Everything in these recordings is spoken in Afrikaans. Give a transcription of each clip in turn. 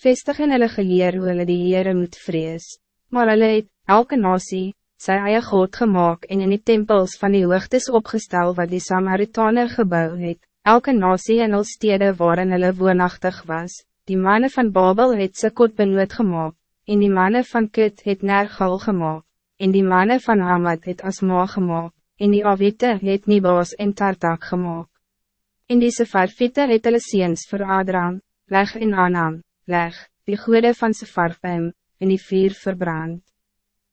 vestig in hulle geleer hoe hulle die Heere moet vrees. Maar hulle het, elke nasie, sy eie God gemaakt en in die tempels van die hoogtes opgestel wat die Samaritaner gebouw het, elke nasie in hulle stede waarin hulle woonachtig was, die mannen van Babel het sy kot benoot gemaakt, en die mannen van Kut het Nergal gemaakt, en die mannen van Hamad het Asma gemaakt, en die Avite het Nibos en Tartak gemaakt. En die Sefarfite het hulle seens vir Adram, leg en Anam, leg, die goede van Sefarfim, en die vier verbrand.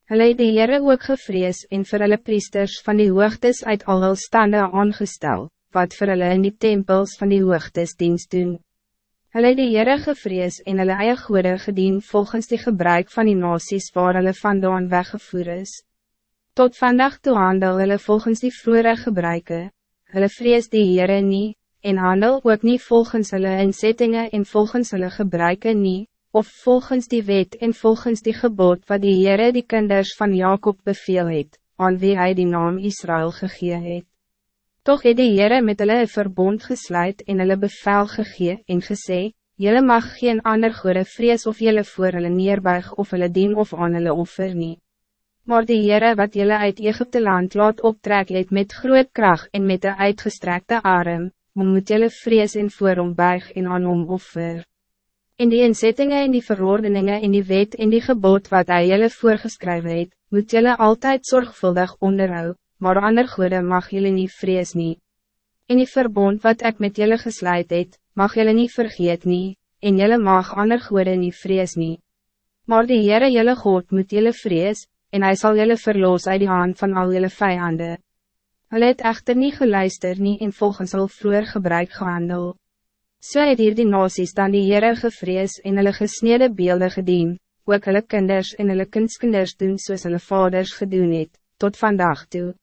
Hulle het die Heere ook gevrees en vir hulle priesters van die hoogtes uit al hul stande aangestel, wat vir hulle in die tempels van die hoogtes dienst doen. Hulle het die Heere gevrees en hulle eie goede gedien volgens die gebruik van die nasies waar hulle vandaan weggevoer is. Tot vandaag toe handel hulle volgens die vroere gebruiken, hulle vrees die Heere niet, en handel ook niet volgens hulle inzettingen en volgens hulle gebruiken niet, of volgens die wet en volgens die gebod wat die Heere die kinders van Jacob beveel het, aan wie hij die naam Israël gegee het. Toch het die Heere met hulle een verbond gesluit en hulle bevel gegee en gesê, Julle mag geen ander goede vrees of julle voor hulle neerbuig of hulle dien of aan hulle offer nie. Maar die Heere wat julle uit Egypte land laat optrek het met groot kracht en met de uitgestrekte arm, moet jylle vrees en voor hom buig en aan hom offer. In die inzettingen en die verordeningen en die wet en die gebod wat hij jylle voorgeskryf het, moet jylle altijd zorgvuldig onderhou, maar ander goede mag jylle niet vrees nie. In die verbond wat ik met jylle gesluit het, mag jylle niet vergeet nie, en jylle mag ander goede niet vrees nie. Maar die Heere jylle God moet jylle vrees, en hij zal jylle verloos uit die hand van al jylle vijanden. Hulle het echter niet geluister nie en volgens al vroeger gebruik gehandel. So het hier die nasies dan die Heere gevrees en hulle gesnede beelde gedien, ook hulle kinders en hulle kindskinders doen soos hulle vaders gedoen het, tot vandaag toe.